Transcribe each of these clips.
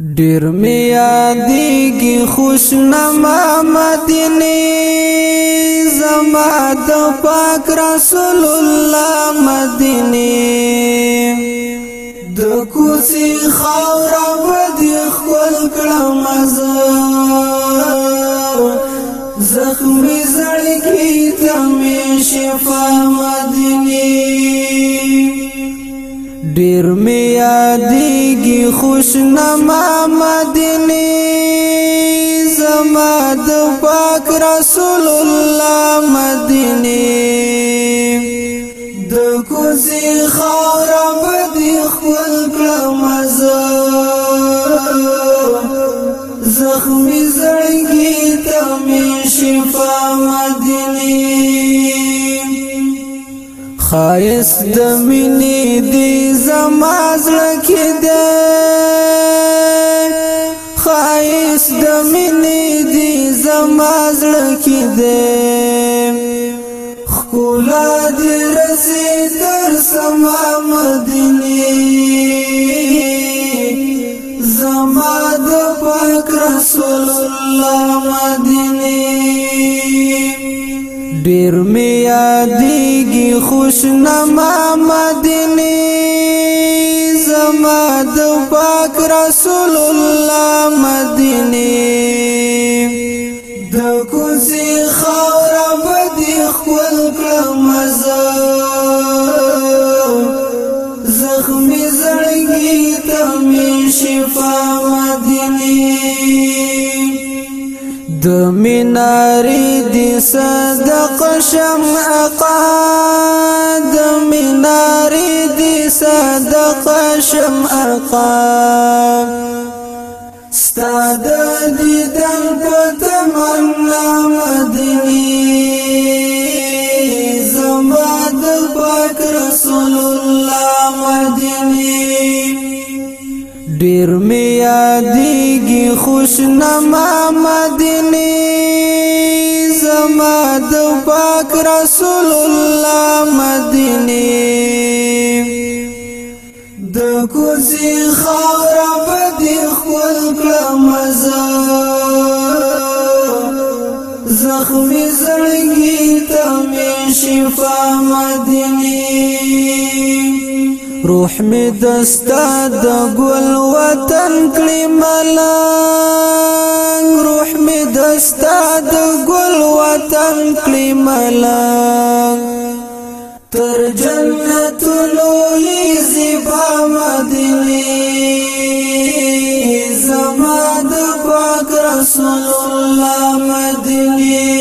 ډیر می یادېږي خوشنما مدینه زما د پاک رسول الله مدینه د کوڅې خاور ودی خپل کړم زخمي زړګي ته می شفا مدینه ډیر می یادېږي خوشنما مدینه زما د پاک رسول الله مدینه د کوزي خاور بدی خپل کلم زخمی زړګي ته می شفا مدینه خایس د مینې دی زما زړه کې دی خایس د مینې دی زما زړه کې دی خلا دې رسي تر سما مدینه زما د پاک رسول الله مدینه ډیر می خوشنما مدینی زما د پاک رسول الله مدینی د کوزي خاور بدی خپل کمزا زخمی زړګی ته می شفا مدینی د میناری دی صدق شم اقا د میناری دی صدق شم اقا ستاد دیدن په من مدنی زما پاک رسول الله مدنی ډیر می یادېږي خوشنما مدینه زما د پاک رسول الله مدینه د کوزي خاور بدی خپل مزا زخمی زړګي ته شفا مدینه روح می دستا د ګل وطن کړي ملنګ روح می دستا د ګل وطن کړي ملنګ تر جنت لوی زیبا مدینه زما د پاک رسول الله مدینه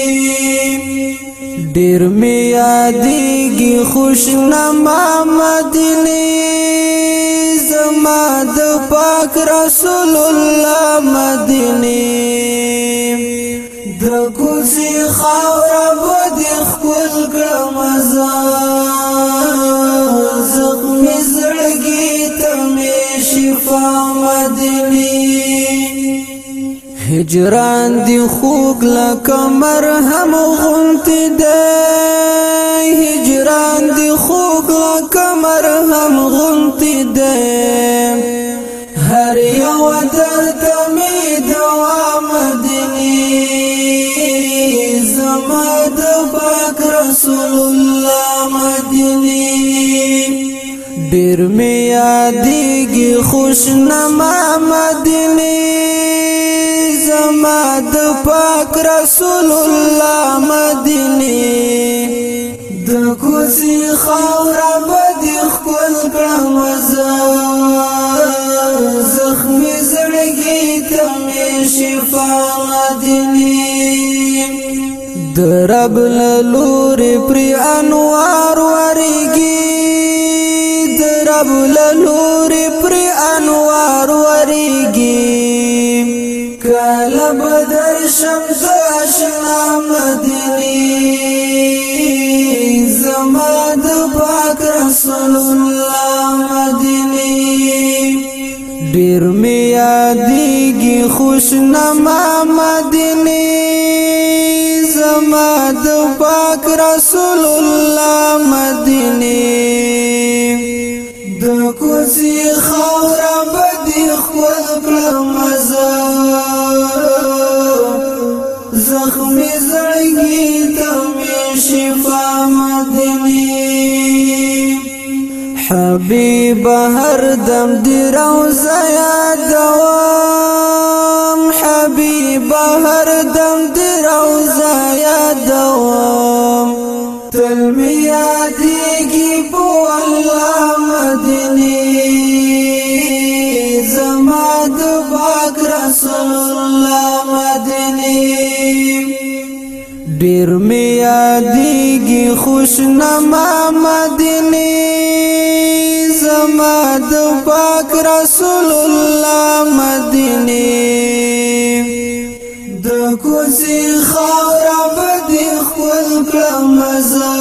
ډیر می یادېږي خوشنما مدینه زما د پاک رسول الله مدینه د کوزي خاور بد خپل کړم زخم زړګي ته می شفا هجران دی خوګ لکه مرهم غونت دی هجران دی خوګ لکه مرهم غونت دی هر یو درد می دوا مدنی زمد پاک رسول الله مدنی ډیر می یادېږي خوشنما مدنی زما د پاک رسول الله مدینه د کوزي خاور بد خپل کړم زخم زړګي کمې شفا مدینه د رب لور پر انوار ورګي د رب لور پر انوار ورګي شم زه آشنا مدینی زما د پاک رسول الله مدینی ډیر می یادېږي خوشنما مدینی زما د پاک رسول الله مدینی د کوڅې خاور بدی خپل کړم زړګي ته شفا مدني حبيب هر دم دی روزه یادوم حبيب هر دم دی روزه یادوم ډیر می یادېږي خوشنما مدینه زما د پاک رسول الله مدینه د کوزي خاور بد خپل کلمزا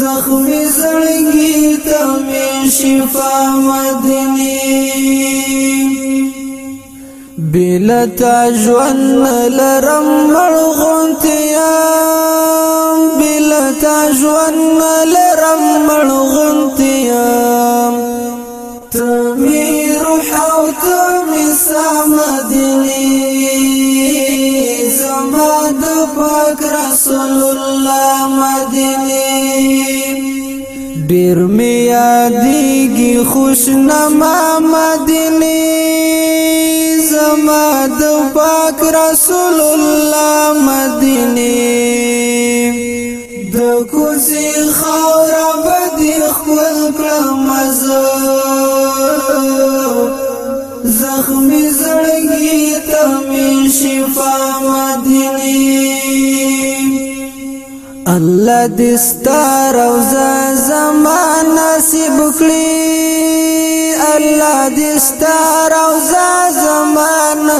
زخمي زړګي ته شفا مدینه بلتا ژوند لرم مړغونتیام بلتا ژوند لرم مړغونتیام تمی روح او تمی سامدنی زما د پاک رسول الله مدنی ډیر می یادېږي خوشنما مدینه زما د پاک رسول الله مدینه د کوزي خاور بدی خپل کلم زخم زړګي تم شفا مدینه الله دې ستار روزه زمان نصیب کړی الله دې ستار روزه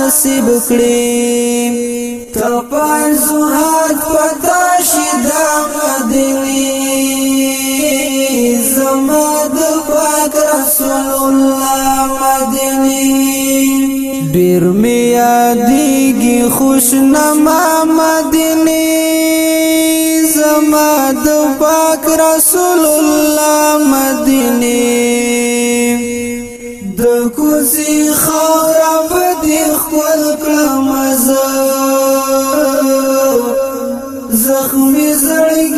نصیب کړی تپان زهاد پتا شد مدني زماد پاک رسول الله مدني ډیر می یادېږي خوشنما مدني زماد پاک رسول الله مدني د کوزي خاور زخمی زړګي